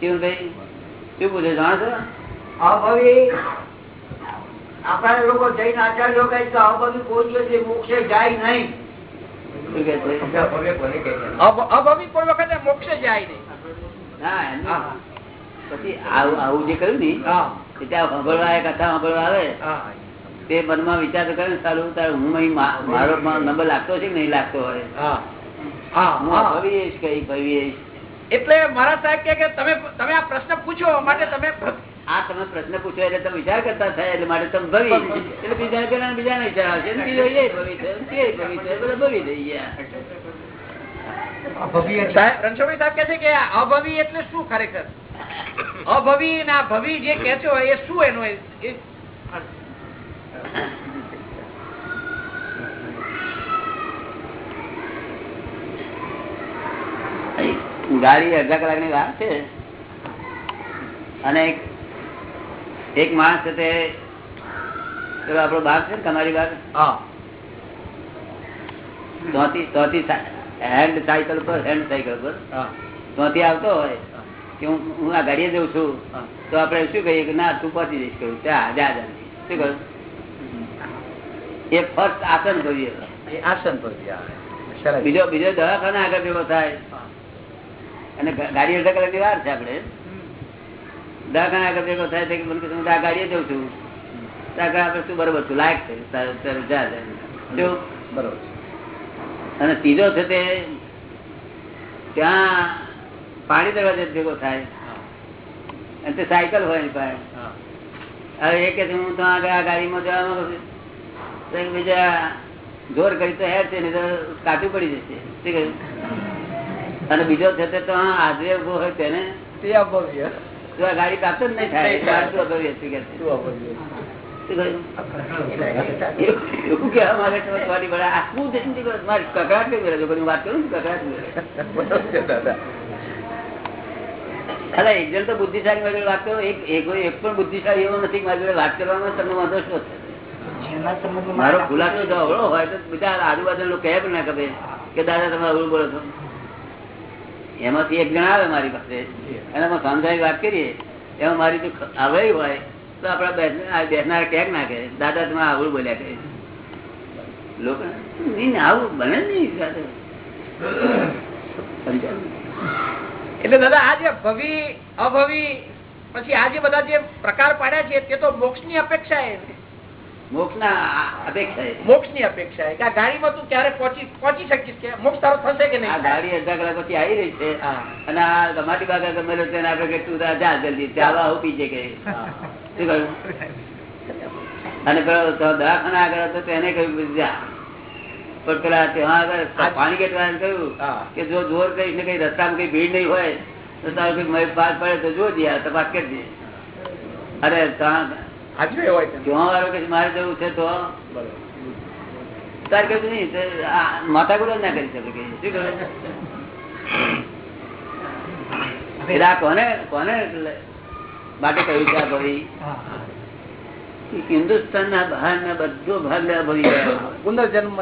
શિવભાઈ શું પૂછે? જાણો છો
અભવ્ય આપણા લોકો જૈન આચાર્યો કહે તો અભવી કોઈ દિવસે મોક્ષે જાય નહીં.
અભવી કોઈ વખતે મોક્ષે જાય નહીં.
ના પછી આવું આવું જે કહ્યું ને
હા
સાંભળવા કથા સાંભળવા આવે તે મનમાં વિચાર કરે ને સારું તારે હું અહીં મારો નંબર લાગતો છે નહીં લાગતો હોય
એટલે મારા સાહેબ કે તમે તમે આ પ્રશ્ન પૂછો માટે તમે
આ તમે પ્રશ્ન પૂછો એટલે તમે વિચાર કરતા થાય એટલે માટે તમે ભવી એટલે બીજા પેલા બીજા વિચાર આવશે ને બીજો એ ભવિષ્ય તે બધા ભવી થઈ ગયા
રણછોડભાઈ સાહેબ કે છે કે અભવી એટલે શું ખરેખર અભવી ના ભવી જે કે છો એ શું એનો
ગાડી અડધા કલાકની વાર છે. અને એક- માણસ છે તે પેલો બાપ છે ને તમારી બાપ?
ચોથી
ત્યાંથી હેન્ડ સાયકલ પર હેન્ડ સાયકલ પર. ચોથી આવતો હોય. કે હું આ ગાડીએ જઉં છું તો આપણે શું કહીએ કે ના તું પહોંચી જઈશ કહ્યું. જા જા જા. શું કહ્યું? એ ફર્સ્ટ આસન કરીએ
આસન પર
બીજો બીજો દવાખાના આગળ ભેગો થાય. અને ગાડી અડધા કલાકની વાર છે આપણે. દવાખાના આગળ ભેગો થાય કે મને હું આ ગાડીએ જઉં છું. આગળ આપણે શું બરોબર છું? લાયક છે. જા જા.
બરોબર
અને ત્રીજો છે તે ત્યાં પાણી દરવાજે ભેગો થાય. અને તે સાયકલ હોય એની પાસે. હવે એ કે હું તો આગળ આ ગાડીમાં જવા માંગુ છું બીજા જોર કરી તો હેર છે કાચું પડી જશે. શું કહ્યું? અને બીજો છે તે હાજરે ઊભો હોય તેને.
તે અભવ્ય.
જો આ ગાડી કાચો જ નહીં થાય. શું અભવ્ય કે છે.
શું
કહ્યું? એવું એવું માંગે છે તમારી વડે આ શું છે? શું છે? મારી કકડાટ કઈ કરે? જો વાત કરું ને કકડાટ કેમ કરે?
બરોબર છે દાદા.
અલા એક જણ તો બુદ્ધિશાળી મારી વાત કરો એક પણ બુદ્ધિશાળી એવો નથી મારી વાત કરવામાં તમને વાંધો શું છે મારો ખુલાસો અવળો હોય તો બધા આજુબાજુ લોકો કહે પણ ના કહે કે દાદા તમે અવળું બોલો છો એમાંથી એક જણ આવે મારી પાસે એનામાં સમજાવી વાત કરીએ એમાં મારી જો આવડી હોય તો આપડા બેસ- આ બેસનાર ક્યાંક ના કહે દાદા તમે આવડું બોલ્યા કહે લોકો નહીં આવું બને નહીં. સમજાયું?
એટલે દાદા આ જે ભવી અભવી પછી આ જે બધા જે પ્રકાર પાડ્યા છે તે તો મોક્ષની અપેક્ષા એ
મોક્ષના આ- અપેક્ષા
મોક્ષની અપેક્ષા કે આ ગાડીમાં તું ક્યારે પહોંચી પહોંચી શકીશ કે મોક્ષ તારો થશે કે
આ
નહીં
ગાડી અડધા કલાક પછી આવી રહી છે. અને આ તમારી બાગા ગમે તે તેને આપણે કે તું જા જા જલ્દી. ચાલો આવું પીજે કે. શું કહ્યું? અને દવાખાના આગળ હતો તેને કહ્યું જા. પણ પેલા ત્યાં આગળ પાણી ગેટ કહ્યું કે જો જોર કઈ ને કઈ રસ્તામાં કઈ ભીડ નહીં હોય તો તારું કઈ મય પાર પડે તો જોજે દે તપાસ કરજે અરે ત્યાં વાળો કે મારે જવું છે તો. તારે કહેતું નહીં ગુરુ ના કરી શકે કે શું કરે કોને કોને માટે કહ્યું છે આ ભાઈ હિન્દુસ્તાન ના બહાર ના બધો ભાગ ભરી ગયો.
પુનર્જન્મ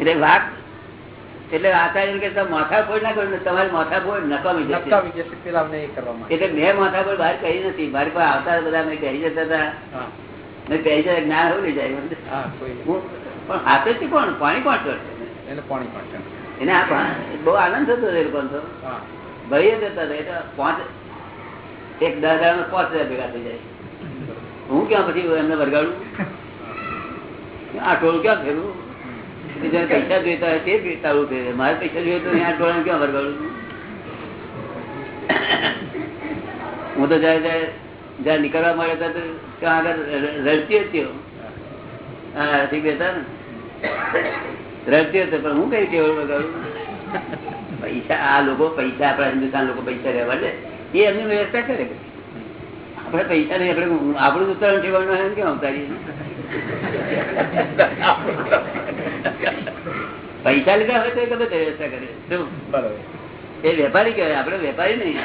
એટલે વાત એટલે આચાર્ય કે માથા ફોડ ના કરો તમારે માથા ફોડ નકામી. એટલે મેં માથા ફોડ બહાર કહી નથી. મારી પાસે આવતા બધા મેં કહી જતા હતા. મેં કહી જતા જ્ઞાન હોય જાય. પણ હાથે થી કોણ? પાણી કોણ ચડશે?
એને પાણી પાછળ.
એને આ બહુ આનંદ થતો હતો એ
લોકો.
ભાઈ જ હતા. એટલે પાંચ એક દસ હજારમાં પાંચ હજાર ભેગા થઈ જાય. હું ક્યાં પછી એમને વરગાડું આ ટોળ ક્યાં ફેરવું? જયારે પૈસા જોઈતા હોય તે તારું ફેરવે. મારે પૈસા જોઈએ તો અહીંયા ટોળા ક્યાં વરગાડું હું તો જયારે જયારે જયારે નીકળવા મળે ત્યારે ત્યાં આગળ રડતી હતી. હા ઠીક બેતા ને. રડતી હતો, પણ હું કઈ ટેવડ વગાડું? પૈસા, આ લોકો પૈસા આપણા હિન્દુસ્તાન લોકો પૈસા રહેવા દે. એ એમની વ્યવસ્થા કરે. આપડે પૈસા નહીં આપડે આપણું ઉત્તરાયણ ઠેવાનું હોય કેમ અવતારીએ? પૈસા લીધા હોય તો એ ગમે વ્યવસ્થા કરે. શું?
બરોબર.
એ વેપારી કહેવાય આપડે વેપારી નહીં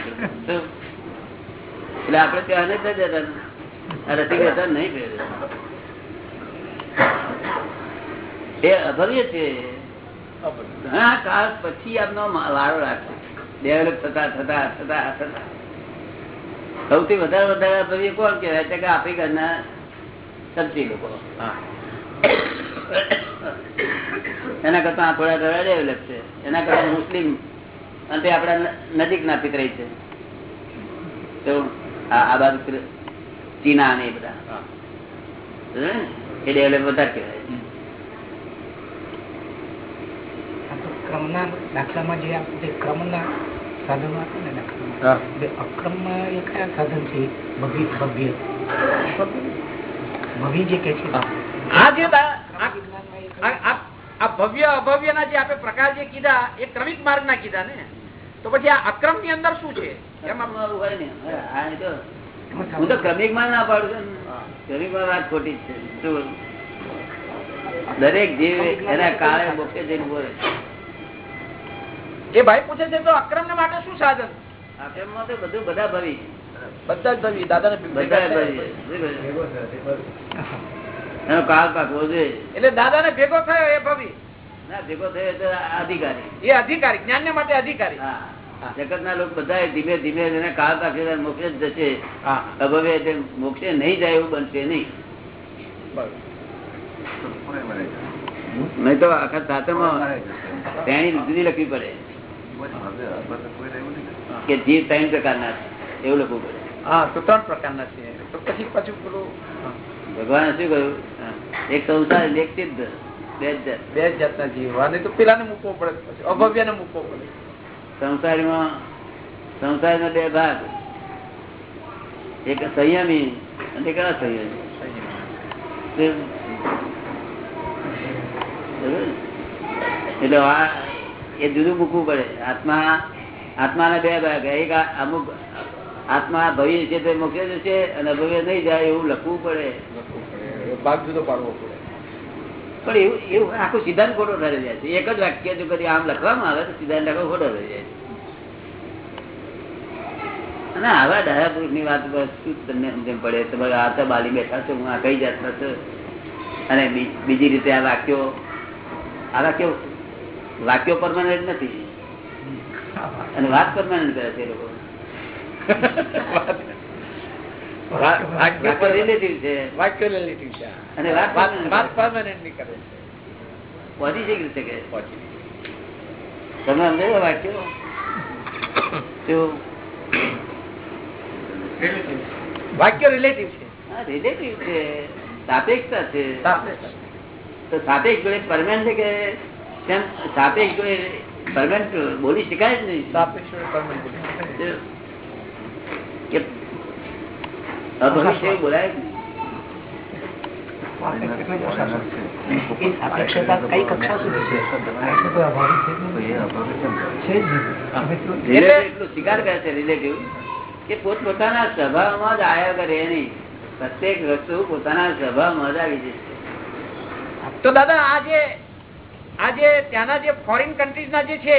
એટલે આપડે ત્યાં નથી જતા રસિક રહેતા નહીં. એ અભવ્ય છે. ઘણા કાળ પછી આપનો વારો રાખે. ડેવલપ થતા થતા થતા થતા. સૌથી વધારે વધારે અભવ્ય કોણ કહેવાય? છે કે આફ્રિકાના સબ્જી લોકો. એના કરતા આ થોડા થોડા ડેવલપ છે. એના કરતા મુસ્લિમ અને તે આપણા નજીક નજીકના પિતરાય છે. તો આ બાજુ ચીના ને એ બધા. એ ડેવલપ વધારે કહેવાય.
આ તો ક્રમના દાખલામાં જે આપણે જે ક્રમના સાધનો આપે ને. એટલે અક્રમમાં એ કયા સાધન છે? ભવ્ય ભવ્ય ભવ્ય જે કે છે.
હા.
જે આ- ભવ્ય અભવ્ય ના જે આપણે પ્રકાર જે કીધા એ ક્રમિક માર્ગ ના કીધા ને? તો પછી આ અક્રમની અંદર શું છે?
ને. હું તો ક્રમિકમાં ના પાડું છું ક્રમિકમાં વાત ખોટી છે. દરેક જીવ એના કાળે મોક્ષે જઈને બોલે
એ ભાઈ પૂછે છે તો અક્રમ માટે શું સાધન?
તો બધું બધા ભરી.
બધા જ દાદા એટલે દાદા ને ભેગો થયો એ ભવી.
ના ભેગો થયો તો અધિકારી.
એ અધિકારી જ્ઞાન માટે અધિકારી.
જગત ના લોકો બધા ધીમે ધીમે એને કાળ પાકે મોક્ષે જ જશે. અભવે મોક્ષે નહીં જાય એવું બનશે નહીં. નહીં તો આખા શાસ્ત્રમાં તેની જુદી લખવી પડે. કે જીવ ત્રણ પ્રકારના છે એવું લખવું પડે.
હા તો ત્રણ પ્રકારના છે. તો પછી પાછું પેલું
ભગવાને શું કહ્યું? એક સંસાર એક સિદ્ધ. બે જાત.
બે જાતના જીવ. અને તો પેલાને મૂકવો પડે અભવ્યને મૂકવો પડે.
સંસારમાં સંસારના બે ભાગ. એક સંયમી અને એક અસંયમી? એટલે આ એ જુદું મૂકવું પડે. આત્મા આત્માના બે ભાગ એક અમુક આત્મા ભવિષ્ય છે તે મુખ્ય જશે અને ભવ્ય નહીં જાય એવું લખવું પડે.
ભાગ જુદો પાડવો પડે.
પણ એવું એવું આખું સિદ્ધાંત ખોટો ઠરી જાય છે. એક જ વાક્ય જો કદી આમ લખવામાં આવે તો સિદ્ધાંત આખો ખોટો થઈ જાય છે. અને આવા ડાયા પુરુષની વાત પર શું તમને સમજણ પડે? તમારે આ તો બાલી બેઠા છો હું આ કઈ જાતના નથી અને બીજી રીતે આ વાક્યો આ વાક્યો વાક્યો પરમાનન્ટ નથી. અને વાત પરમાનન્ટ કરે છે લોકો. રિલેટિવ છે.
વાક્ય relative છે
અને વાત
વાત વાત
છે.
permanent ની કરે છે.
પહોંચી શકી રીતે કે? તમે વાક્ય.
રિલેટિવ છે.
રિલેટિવ છે. સાપેક્ષતા છે.
સાપેક્ષ.
તો સાપેક્ષ જોડે પરમાનન્ટ છે કે સાપેક્ષ જોડે પરમાનન્ટ બોલી શકાય જ નહીં અભવિષ્ય બોલાય સ્વીકાર કરે છે રિલેટિવ કે પોતપોતાના સ્વભાવમાં જ આયા કરે નહીં પ્રત્યેક વસ્તુ પોતાના સ્વભાવમાં જ આવી જશે
તો દાદા આ જે આ જે ત્યાંના જે ફોરેન કન્ટ્રીઝ ના જે છે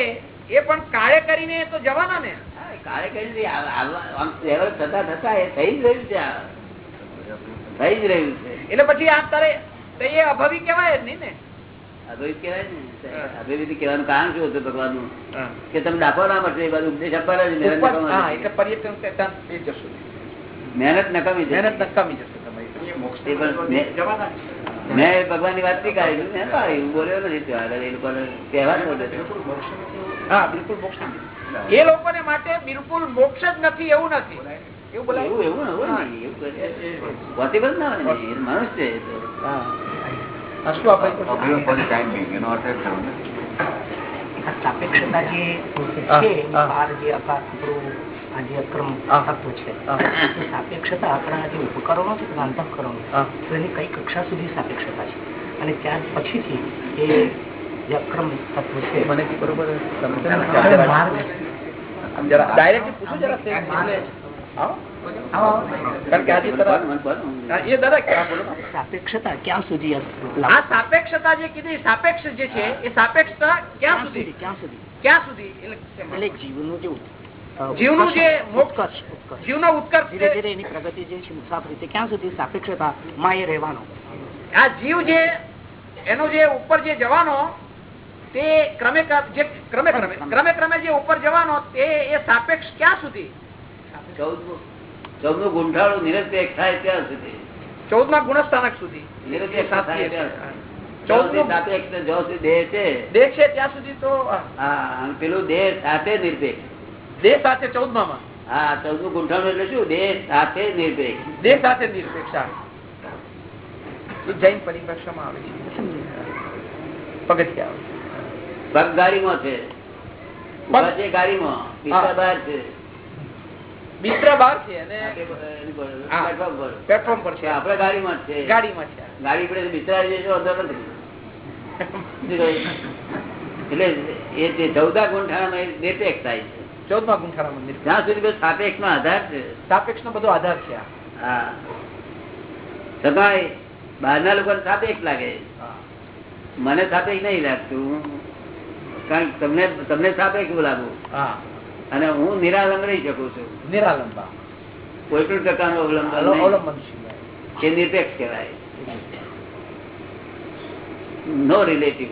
એ પણ કાળે કરીને તો જવાના ને?
હા, કાર્યકરી આ- આ- આમ develop થતા થતા એ થઈ જ રહ્યું છે થઈ જ રહ્યું છે.
એટલે પછી આ તારે એ અભાવી કેવાય જ નહીં ને?
અદ્વૈત કહેવાય ને અદ્વૈત કહેવાનું કારણ શું હતું ભગવાનનું? કે તમે ડાકો ના મળશે એ બાજુ ઉપદેશ આપવાના મહેનત નકામી
એટલે પર્યટન
મહેનત નકામી જશે.
મહેનત નકામી જશે તમારી
મેં- ભગવાનની વાત મેં પાડી, બોલ્યો નથી. એ લોકોને કહેવા
હા બિલકુલ મોક્ષ એ લોકોને માટે બિલકુલ મોક્ષ જ નથી એવું નથી. એવું બોલાય?
એવું એવું એવું. ના હોય મનુષ્ય છે.
સાપેક્ષતા જે છે બહાર જે આ જે અક્રમ
હા.
છે. સાપેક્ષતા આપણા જે ઉપકરણો છે અંતઃકરણો તો એની કઈ કક્ષા સુધી સાપેક્ષતા છે? અને ત્યાર પછીથી એ જે અક્રમ તત્વ છે
મને બરોબર સમજણ નથી.
આપણે બહાર
આમ જરા ડાયરેક્ટ પૂછો જરા સેમ એટલે આવો.
આવો.
કારણ કે આજે તરત
મન પર
હા, એ દાદા ક્યાં
સાપેક્ષતા ક્યાં સુધી આ
સાપેક્ષતા જે કીધી સાપેક્ષ જે છે એ સાપેક્ષતા ક્યાં સુધી?
ક્યાં સુધી?
ક્યાં સુધી? એટલે
જીવનનું જે
જીવનું જે
ઉત્કર્ષ ઉત્કર્ષ.
જીવનો ઉત્કર્ષ
ધીરે ધીરે એની પ્રગતિ જે છે મુસાફરી તે ક્યાં સુધી સાપેક્ષતા માં એ રહેવાનો?
આ જીવ જે એનો જે ઉપર જે જવાનો તે ક્રમે જે ક્રમે ક્રમે ક્રમે ક્રમે જે ઉપર જવાનો તે એ સાપેક્ષ ક્યાં સુધી?
ચૌદનું ગુંઠાળું નિરપેક્ષ થાય ત્યાં સુધી.
ચૌદમા ગુણસ્થાનક સુધી.
નિરપેક્ષ
સાચી
થાય
છે.
ત્યાં સુધી.
ચૌદમું
ચૌદમું સાપેક્ષ ને જ્યાં સુધી દેહ છે.
દેહ છે ત્યાં સુધી તો હા,
પેલું દેહ સાથે નિરપેક્ષ.
દેહ સાથે ચૌદમામાં.
હા ચૌદમું ગુંઠાણું એટલે શું? દેહ સાથે નિરપેક્ષ.
દેહ સાથે નિરપેક્ષા એ જૈન પરિભાષામાં આવે છે. પગથિયા
પગ ગાડીમાં છે. પ્લેટફોર્મ પર.
છે.
આપણે ગાડીમાં છે.
ગાડીમાં છે
ગાડી પડે બિસ્તરા? એટલે એ જે ચૌદા ગુંઠાણા નિરપેક્ષ થાય છે.
ચૌદમા ગુંઠાણા મંદિર
ત્યાં સુધી સાપેક્ષ નો આધાર છે.
સાપેક્ષ નો બધો આધાર છે આ.
હા. બહારના લોકો સાપેક્ષ લાગે. મને સાપેક્ષ નહીં લાગતું. કારણ તમને તમને સાપે કેવું લાગુ અને હું નિરાલંબ રહી શકું છું.
નિરાલંબા.
કોઈ પણ પ્રકારનો અવલંબન
અવલ-
નહીં.
અવલંબનશીલ
એ નિરપેક્ષ કહેવાય. નો રિલેટિવ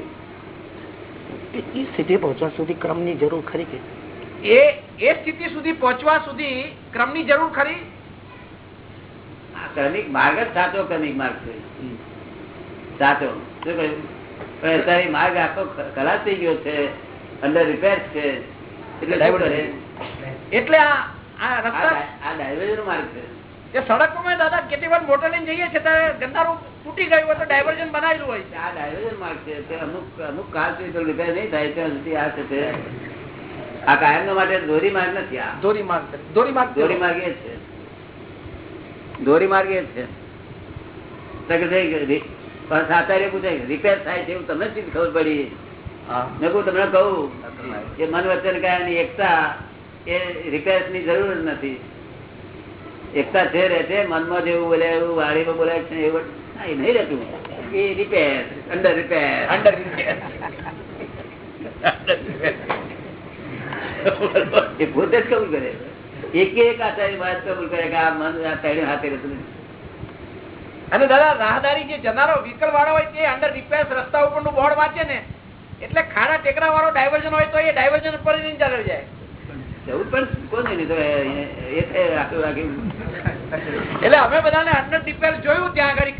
એ સ્થિતિ પહોંચવા સુધી ક્રમની જરૂર ખરી કે?
એ એ સ્થિતિ સુધી પહોંચવા સુધી ક્રમની જરૂર ખરી?
ક્રમિક માર્ગ જ સાચો ક્રમિક માર્ગ છે. સાચો. શું કહ્યું? પણ અત્યારે માર્ગ આખો ખલાસ થઈ ગયો છે અંદર રિપેર છે. એટલે
એટલે આ
ડાયવર્જન માર્ગ છે.
એ સડકોમાં દાદા કેટલી વાર મોટર લઈને જઈએ છીએ ત્યારે ગંદારું તૂટી ગયું હોય તો ડાયવર્ઝન બનાવેલું હોય છે.
આ ડાયવર્જન માર્ગ છે. અમુક અમુક સુધી રિપેર નહીં થાય ત્યાં સુધી આ છે આ કાયમ માટે દોરી માર્ગ નથી આ.
દોરી માર્ગ દોરી માર્ગ
દોરી માર્ગ એ છે. દોરી માર્ગ એ છે. તો કે ભાઈ રી- પણ સાચાર્ય પૂછે રિપેર થાય છે એવું તમને જ ખબર પડી. મેં કહું તમને કહું કે મન વચન કાયા ની એકતા એ રિપેરની જરૂર જ નથી. એકતા છે રહે છે મનમાં જેવું બોલે એવું વાણીમાં બોલાય છે એવું નહીં રહેતું. એ રિપેર અંડર રિપેર
અંડર
એ પોતે જ કબૂલ કરે એક એક આચાર્ય વાત કબૂલ કરે કે આ મન ત્રણે હાથે રહેતું
અને દાદા રાહદારી જે જનારો વ્હીકલ વાળો હોય તે અંડર રિપેર રસ્તા ઉપરનું બોર્ડ વાંચે ને એટલે ખાડા ટેકરા વાળો ડાયવર્ઝન હોય તો એ ડાયવર્ઝન ઉપર જ ચાલ્યો જાય.
જવું પણ કોને નહીં તો એ-
એટલે અમે બધાને અંડર રિપેર જોયું ત્યાં આગળ